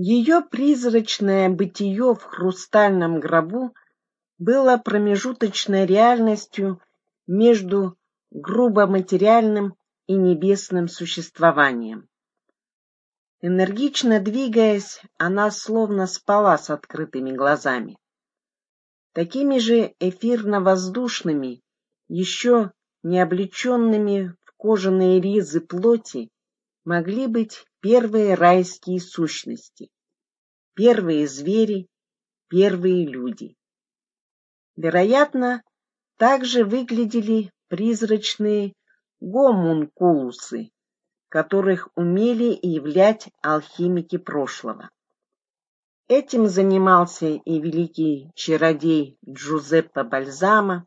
Ее призрачное бытие в хрустальном гробу было промежуточной реальностью между грубо материальным и небесным существованием. Энергично двигаясь, она словно спала с открытыми глазами. Такими же эфирно-воздушными, еще не облеченными в кожаные ризы плоти, могли быть первые райские сущности, первые звери, первые люди. Вероятно, также выглядели призрачные гомункулусы, которых умели являть алхимики прошлого. Этим занимался и великий чародей Джузеппе Бальзама,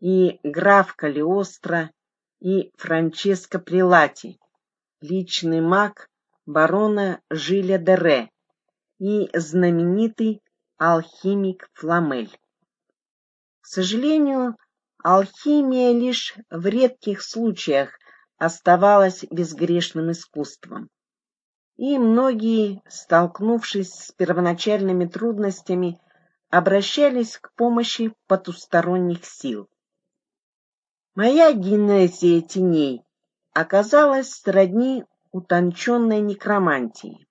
и граф Калиостро, и Франческо Прилати, личный маг барона Жиля де Ре и знаменитый алхимик Фламель. К сожалению, алхимия лишь в редких случаях оставалась безгрешным искусством. И многие, столкнувшись с первоначальными трудностями, обращались к помощи потусторонних сил. Моя генезия теней оказалась сродни утонченной некромантии.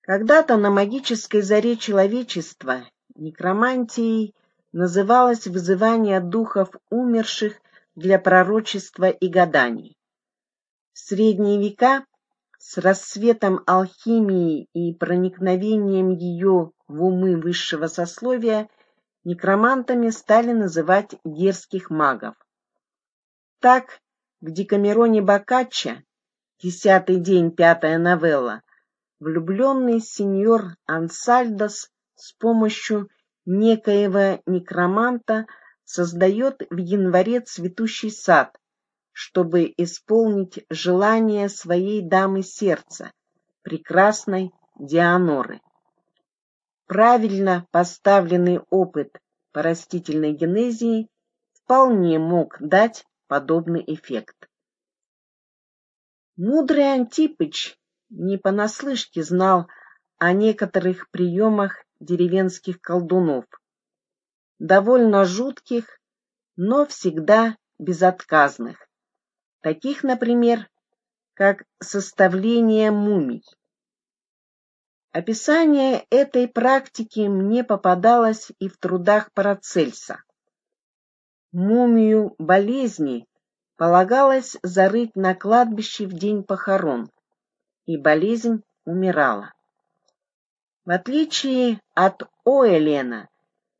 Когда-то на магической заре человечества некромантией называлось вызывание духов умерших для пророчества и гаданий. В средние века с рассветом алхимии и проникновением ее в умы высшего сословия некромантами стали называть дерзких магов. Так, в Декамероне Боккаччо, десятый день, пятая новелла, влюбленный сеньор Ансальдос с помощью некоего некроманта создает в январе цветущий сад, чтобы исполнить желание своей дамы сердца, прекрасной Дианоры. Правильно поставленный опыт по растительной генезии вполне мог дать подобный эффект. Мудрый Антипыч не понаслышке знал о некоторых приемах деревенских колдунов, довольно жутких, но всегда безотказных, таких, например, как составление мумий. Описание этой практики мне попадалось и в трудах Парацельса. Мумию болезни полагалось зарыть на кладбище в день похорон, и болезнь умирала. В отличие от Оэлена,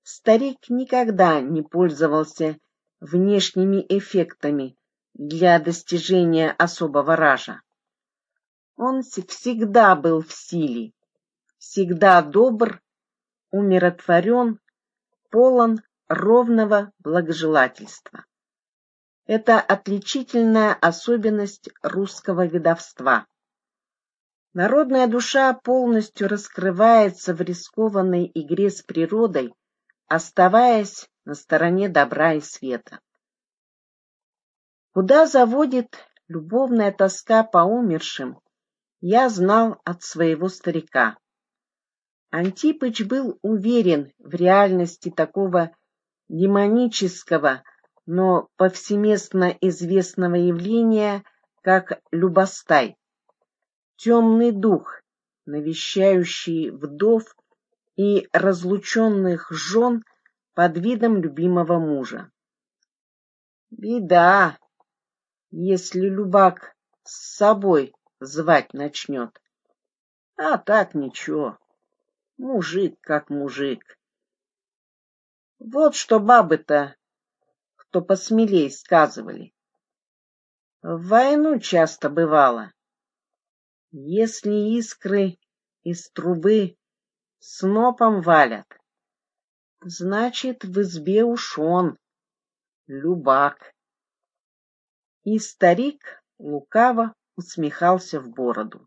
старик никогда не пользовался внешними эффектами для достижения особого ража. Он всегда был в силе, всегда добр, умиротворен, полон ровного благожелательства. Это отличительная особенность русского ведовства. Народная душа полностью раскрывается в рискованной игре с природой, оставаясь на стороне добра и света. Куда заводит любовная тоска по умершим, я знал от своего старика. Антипыч был уверен в реальности такого демонического, но повсеместно известного явления, как любостай, темный дух, навещающий вдов и разлученных жен под видом любимого мужа. Беда, если любак с собой звать начнет. А так ничего, мужик как мужик. Вот что бабы-то, кто посмелей, сказывали. В войну часто бывало. Если искры из трубы снопом валят, значит, в избе уж он, любак. И старик лукаво усмехался в бороду.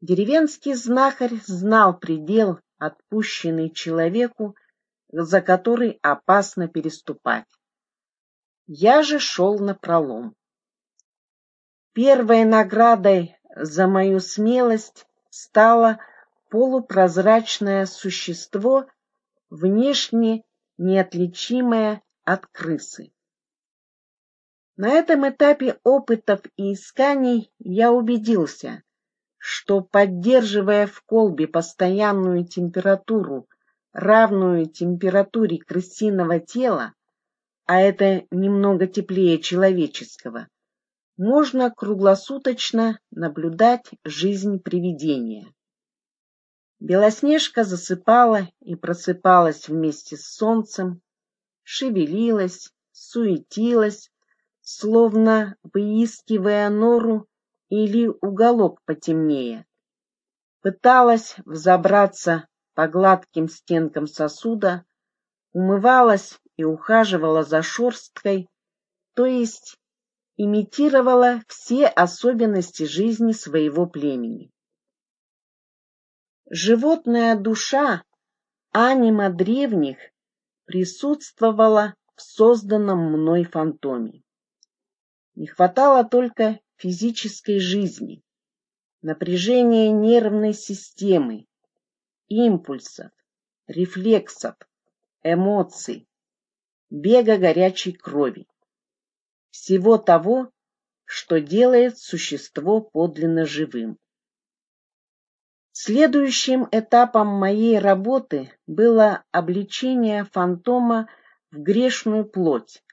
Деревенский знахарь знал предел, отпущенный человеку, за который опасно переступать. Я же шел на пролом. Первой наградой за мою смелость стало полупрозрачное существо, внешне неотличимое от крысы. На этом этапе опытов и исканий я убедился, что, поддерживая в колбе постоянную температуру, равную температуре крысиного тела, а это немного теплее человеческого, можно круглосуточно наблюдать жизнь привидения. Белоснежка засыпала и просыпалась вместе с солнцем, шевелилась, суетилась, словно выискивая нору или уголок потемнее. Пыталась взобраться по гладким стенкам сосуда, умывалась и ухаживала за шерсткой, то есть имитировала все особенности жизни своего племени. Животная душа, анима древних, присутствовала в созданном мной фантоме. Не хватало только физической жизни, напряжения нервной системы, импульсов, рефлексов, эмоций, бега горячей крови всего того, что делает существо подлинно живым. Следующим этапом моей работы было обличение фантома в грешную плоть,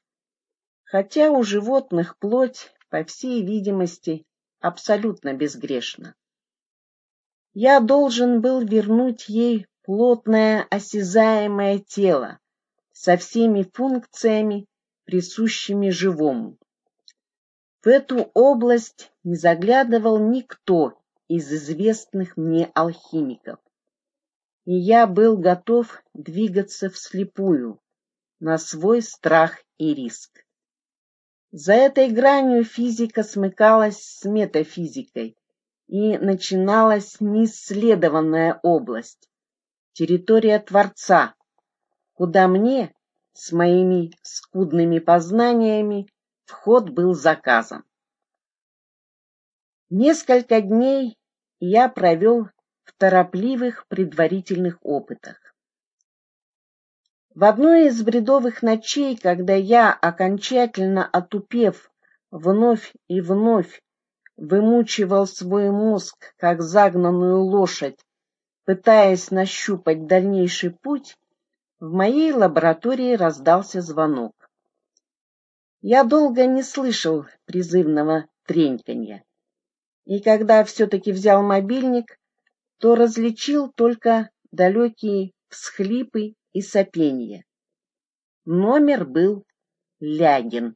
хотя у животных плоть, по всей видимости, абсолютно безгрешна. Я должен был вернуть ей плотное осязаемое тело со всеми функциями, присущими живому. В эту область не заглядывал никто из известных мне алхимиков, и я был готов двигаться вслепую, на свой страх и риск. За этой гранью физика смыкалась с метафизикой, и начиналась неисследованная область, территория Творца, куда мне, с моими скудными познаниями вход был заказан. Несколько дней я провел в торопливых предварительных опытах. В одной из бредовых ночей, когда я, окончательно отупев, вновь и вновь вымучивал свой мозг, как загнанную лошадь, пытаясь нащупать дальнейший путь, в моей лаборатории раздался звонок. Я долго не слышал призывного треньканья. И когда все-таки взял мобильник, то различил только далекие всхлипы и сопенье. Номер был Лягин.